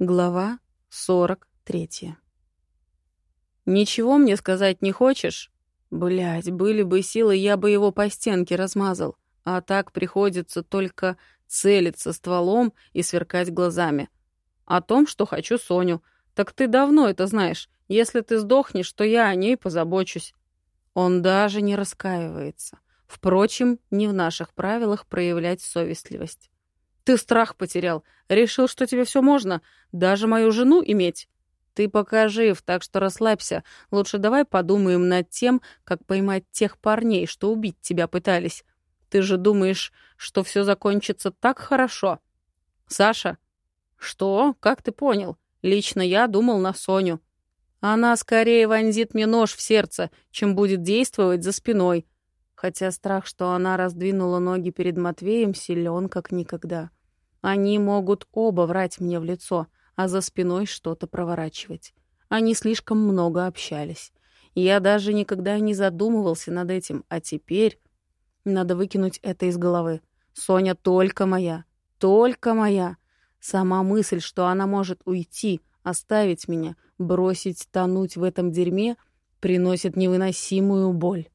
Глава 43. «Ничего мне сказать не хочешь?» Блять, были бы силы, я бы его по стенке размазал. А так приходится только целиться стволом и сверкать глазами. О том, что хочу Соню. Так ты давно это знаешь. Если ты сдохнешь, то я о ней позабочусь. Он даже не раскаивается. Впрочем, не в наших правилах проявлять совестливость. Ты страх потерял. Решил, что тебе все можно. Даже мою жену иметь. Ты пока жив, так что расслабься. Лучше давай подумаем над тем, как поймать тех парней, что убить тебя пытались. Ты же думаешь, что все закончится так хорошо? Саша? Что? Как ты понял? Лично я думал на Соню. Она скорее вонзит мне нож в сердце, чем будет действовать за спиной. Хотя страх, что она раздвинула ноги перед Матвеем, силен как никогда. Они могут оба врать мне в лицо, а за спиной что-то проворачивать. Они слишком много общались. Я даже никогда не задумывался над этим, а теперь надо выкинуть это из головы. Соня только моя, только моя. Сама мысль, что она может уйти, оставить меня, бросить тонуть в этом дерьме, приносит невыносимую боль.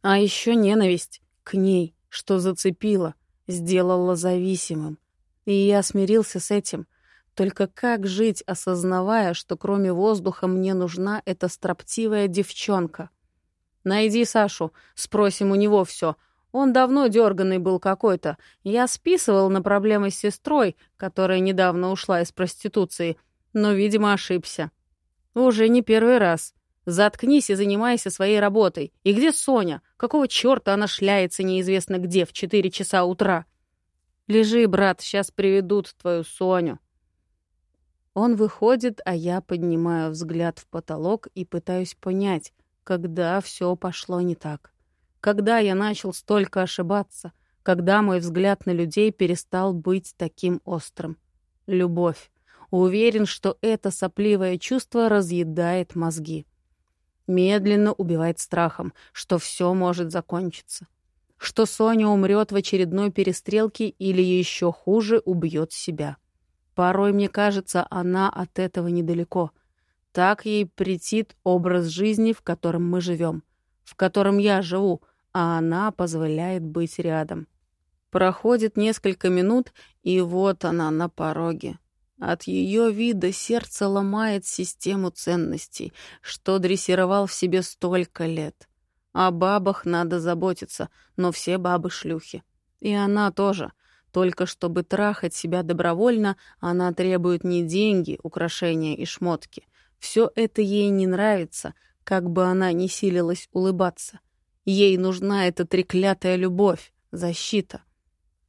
А еще ненависть к ней, что зацепила, сделала зависимым. И я смирился с этим. Только как жить, осознавая, что кроме воздуха мне нужна эта строптивая девчонка? Найди Сашу, спросим у него все. Он давно дерганный был какой-то. Я списывал на проблемы с сестрой, которая недавно ушла из проституции, но, видимо, ошибся. Уже не первый раз. Заткнись и занимайся своей работой. И где Соня? Какого черта она шляется неизвестно где в четыре часа утра? Лежи, брат, сейчас приведут твою Соню. Он выходит, а я поднимаю взгляд в потолок и пытаюсь понять, когда все пошло не так. Когда я начал столько ошибаться, когда мой взгляд на людей перестал быть таким острым. Любовь. Уверен, что это сопливое чувство разъедает мозги медленно убивает страхом, что все может закончиться. Что Соня умрет в очередной перестрелке или еще хуже убьет себя. Порой, мне кажется, она от этого недалеко. Так ей претит образ жизни, в котором мы живем, в котором я живу, а она позволяет быть рядом. Проходит несколько минут, и вот она на пороге. От ее вида сердце ломает систему ценностей, что дрессировал в себе столько лет. О бабах надо заботиться, но все бабы шлюхи. И она тоже. Только чтобы трахать себя добровольно, она требует не деньги, украшения и шмотки. Все это ей не нравится, как бы она ни силилась улыбаться. Ей нужна эта треклятая любовь, защита.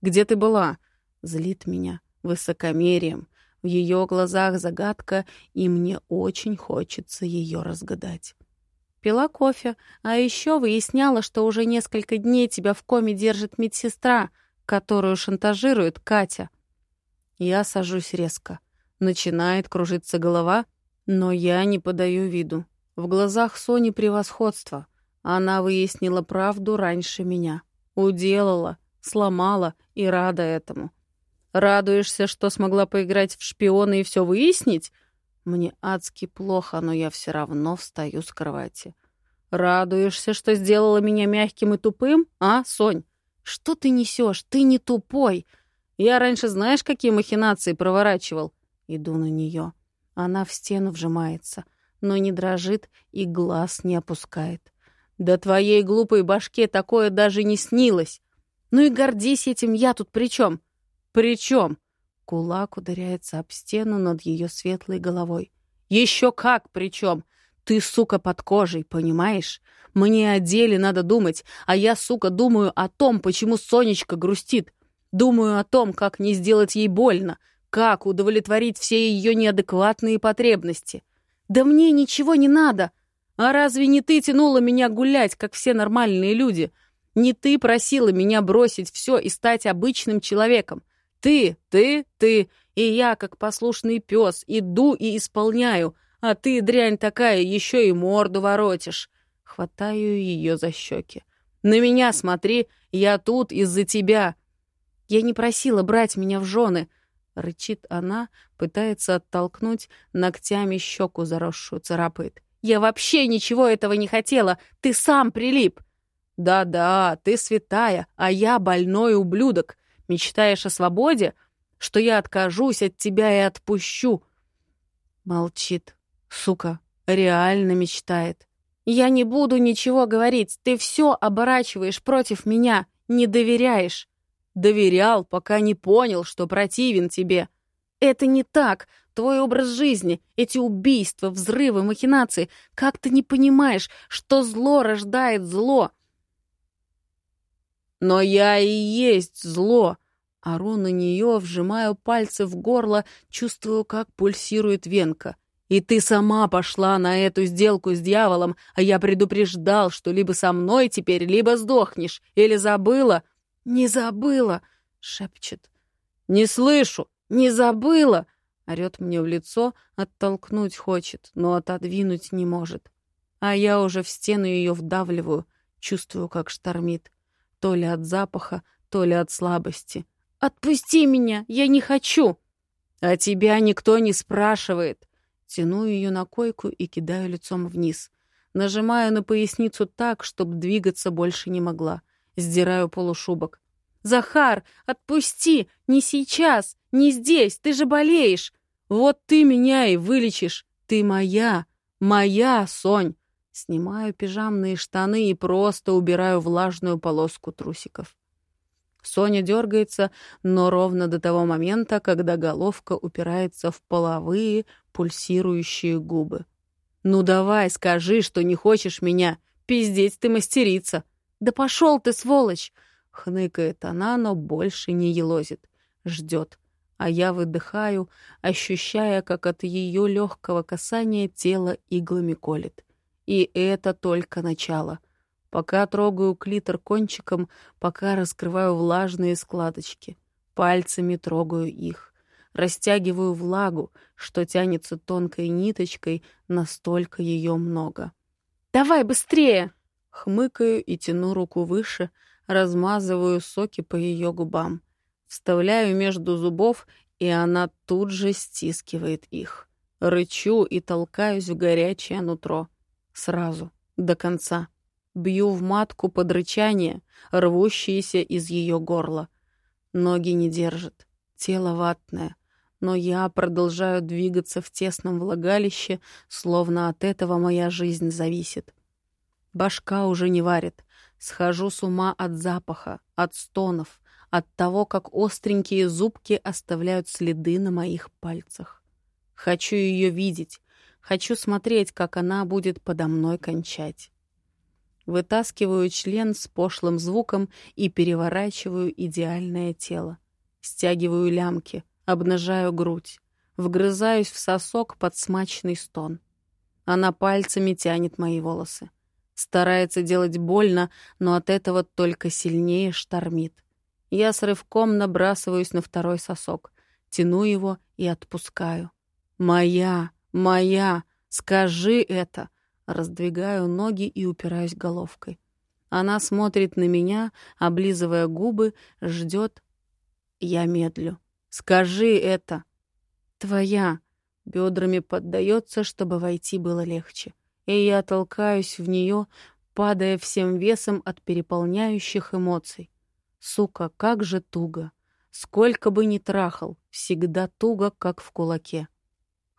«Где ты была?» — злит меня высокомерием, в ее глазах загадка, и мне очень хочется ее разгадать. Пила кофе, а еще выясняла, что уже несколько дней тебя в коме держит медсестра, которую шантажирует Катя. Я сажусь резко. Начинает кружиться голова, но я не подаю виду. В глазах Сони превосходство. Она выяснила правду раньше меня. Уделала, сломала и рада этому. Радуешься, что смогла поиграть в шпиона и все выяснить? Мне адски плохо, но я все равно встаю с кровати. Радуешься, что сделала меня мягким и тупым? А, Сонь? Что ты несешь? Ты не тупой. Я раньше знаешь, какие махинации проворачивал? Иду на нее. Она в стену вжимается, но не дрожит и глаз не опускает. Да твоей глупой башке такое даже не снилось. Ну и гордись этим я тут при чем? «При чем?» Кулак ударяется об стену над ее светлой головой. «Еще как при чем? Ты, сука, под кожей, понимаешь? Мне о деле надо думать, а я, сука, думаю о том, почему Сонечка грустит. Думаю о том, как не сделать ей больно, как удовлетворить все ее неадекватные потребности. Да мне ничего не надо. А разве не ты тянула меня гулять, как все нормальные люди? Не ты просила меня бросить все и стать обычным человеком? Ты, ты, ты, и я, как послушный пес, иду и исполняю, а ты, дрянь такая, еще и морду воротишь. Хватаю ее за щеки. На меня смотри, я тут из-за тебя. Я не просила брать меня в жены. Рычит она, пытается оттолкнуть, ногтями щеку заросшую царапает. «Я вообще ничего этого не хотела! Ты сам прилип!» «Да-да, ты святая, а я больной ублюдок. Мечтаешь о свободе? Что я откажусь от тебя и отпущу?» Молчит. Сука, реально мечтает. «Я не буду ничего говорить. Ты все оборачиваешь против меня. Не доверяешь». «Доверял, пока не понял, что противен тебе». «Это не так. Твой образ жизни, эти убийства, взрывы, махинации. Как ты не понимаешь, что зло рождает зло?» «Но я и есть зло!» Ору на нее, вжимаю пальцы в горло, чувствую, как пульсирует венка. И ты сама пошла на эту сделку с дьяволом, а я предупреждал, что либо со мной теперь, либо сдохнешь. Или забыла? Не забыла, шепчет. Не слышу, не забыла. Орет мне в лицо, оттолкнуть хочет, но отодвинуть не может. А я уже в стену ее вдавливаю, чувствую, как штормит. То ли от запаха, то ли от слабости. «Отпусти меня! Я не хочу!» «А тебя никто не спрашивает!» Тяну ее на койку и кидаю лицом вниз. Нажимаю на поясницу так, чтобы двигаться больше не могла. Сдираю полушубок. «Захар, отпусти! Не сейчас! Не здесь! Ты же болеешь! Вот ты меня и вылечишь! Ты моя! Моя, Сонь!» Снимаю пижамные штаны и просто убираю влажную полоску трусиков. Соня дергается, но ровно до того момента, когда головка упирается в половые, пульсирующие губы. «Ну давай, скажи, что не хочешь меня. Пиздеть ты мастерица». «Да пошел ты, сволочь!» Хныкает она, но больше не елозит. Ждет. А я выдыхаю, ощущая, как от ее легкого касания тело иглами колет. И это только начало — Пока трогаю клитор кончиком, пока раскрываю влажные складочки. Пальцами трогаю их. Растягиваю влагу, что тянется тонкой ниточкой, настолько ее много. «Давай быстрее!» Хмыкаю и тяну руку выше, размазываю соки по ее губам. Вставляю между зубов, и она тут же стискивает их. Рычу и толкаюсь в горячее нутро. Сразу, до конца. Бью в матку под рычание, рвущееся из ее горла. Ноги не держат, тело ватное, но я продолжаю двигаться в тесном влагалище, словно от этого моя жизнь зависит. Башка уже не варит. Схожу с ума от запаха, от стонов, от того, как остренькие зубки оставляют следы на моих пальцах. Хочу ее видеть, хочу смотреть, как она будет подо мной кончать. Вытаскиваю член с пошлым звуком и переворачиваю идеальное тело. Стягиваю лямки, обнажаю грудь, вгрызаюсь в сосок под смачный стон. Она пальцами тянет мои волосы. Старается делать больно, но от этого только сильнее штормит. Я с рывком набрасываюсь на второй сосок, тяну его и отпускаю. «Моя! Моя! Скажи это!» Раздвигаю ноги и упираюсь головкой. Она смотрит на меня, облизывая губы, ждет. Я медлю. «Скажи это!» «Твоя!» Бедрами поддается, чтобы войти было легче. И я толкаюсь в нее, падая всем весом от переполняющих эмоций. Сука, как же туго! Сколько бы ни трахал, всегда туго, как в кулаке.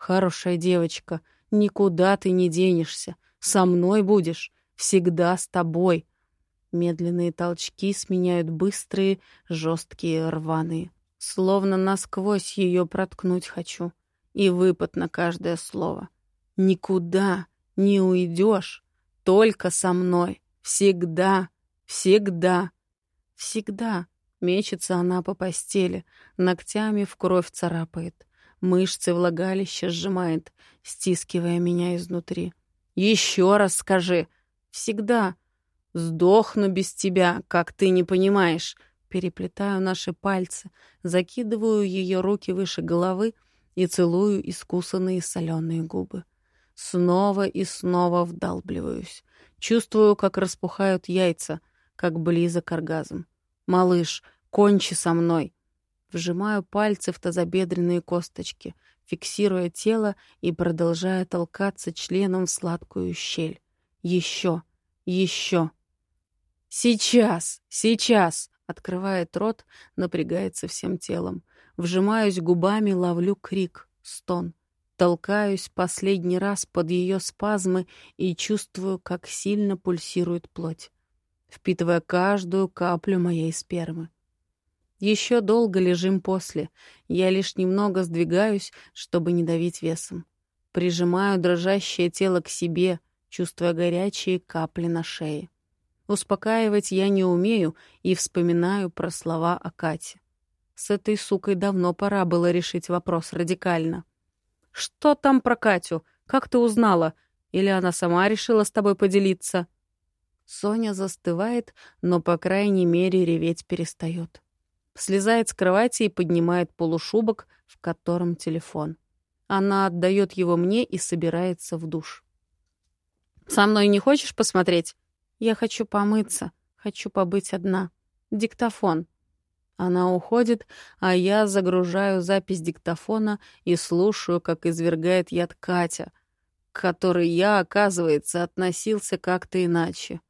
Хорошая девочка — Никуда ты не денешься. Со мной будешь. Всегда с тобой. Медленные толчки сменяют быстрые, жесткие, рваные. Словно насквозь ее проткнуть хочу. И выпад на каждое слово. Никуда не уйдешь. Только со мной. Всегда. Всегда. Всегда. Мечется она по постели, ногтями в кровь царапает. Мышцы влагалища сжимает, стискивая меня изнутри. «Еще раз скажи!» «Всегда!» «Сдохну без тебя, как ты не понимаешь!» Переплетаю наши пальцы, закидываю ее руки выше головы и целую искусанные соленые губы. Снова и снова вдалбливаюсь. Чувствую, как распухают яйца, как близок оргазм. «Малыш, кончи со мной!» Вжимаю пальцы в тазобедренные косточки, фиксируя тело и продолжая толкаться членом в сладкую щель. Еще, еще. «Сейчас! Сейчас!» Открывает рот, напрягается всем телом. Вжимаюсь губами, ловлю крик, стон. Толкаюсь последний раз под ее спазмы и чувствую, как сильно пульсирует плоть, впитывая каждую каплю моей спермы. Еще долго лежим после. Я лишь немного сдвигаюсь, чтобы не давить весом. Прижимаю дрожащее тело к себе, чувствуя горячие капли на шее. Успокаивать я не умею и вспоминаю про слова о Кате. С этой сукой давно пора было решить вопрос радикально. «Что там про Катю? Как ты узнала? Или она сама решила с тобой поделиться?» Соня застывает, но, по крайней мере, реветь перестает. Слезает с кровати и поднимает полушубок, в котором телефон. Она отдает его мне и собирается в душ. «Со мной не хочешь посмотреть?» Я хочу помыться, хочу побыть одна. Диктофон. Она уходит, а я загружаю запись диктофона и слушаю, как извергает яд Катя, к которой я, оказывается, относился как-то иначе.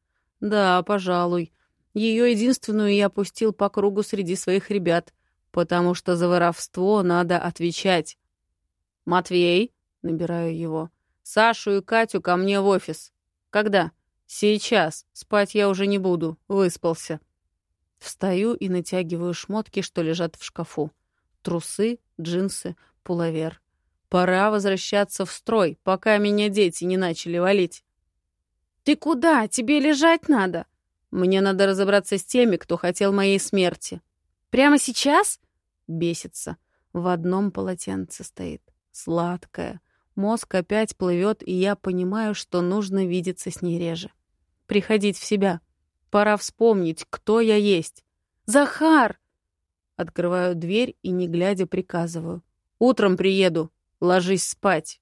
Да, пожалуй. Ее единственную я пустил по кругу среди своих ребят, потому что за воровство надо отвечать. «Матвей», — набираю его, — «Сашу и Катю ко мне в офис. Когда?» «Сейчас. Спать я уже не буду. Выспался». Встаю и натягиваю шмотки, что лежат в шкафу. Трусы, джинсы, пуловер. Пора возвращаться в строй, пока меня дети не начали валить. «Ты куда? Тебе лежать надо!» «Мне надо разобраться с теми, кто хотел моей смерти». «Прямо сейчас?» Бесится. В одном полотенце стоит. Сладкая. Мозг опять плывет, и я понимаю, что нужно видеться с ней реже. Приходить в себя. Пора вспомнить, кто я есть. «Захар!» Открываю дверь и, не глядя, приказываю. «Утром приеду. Ложись спать.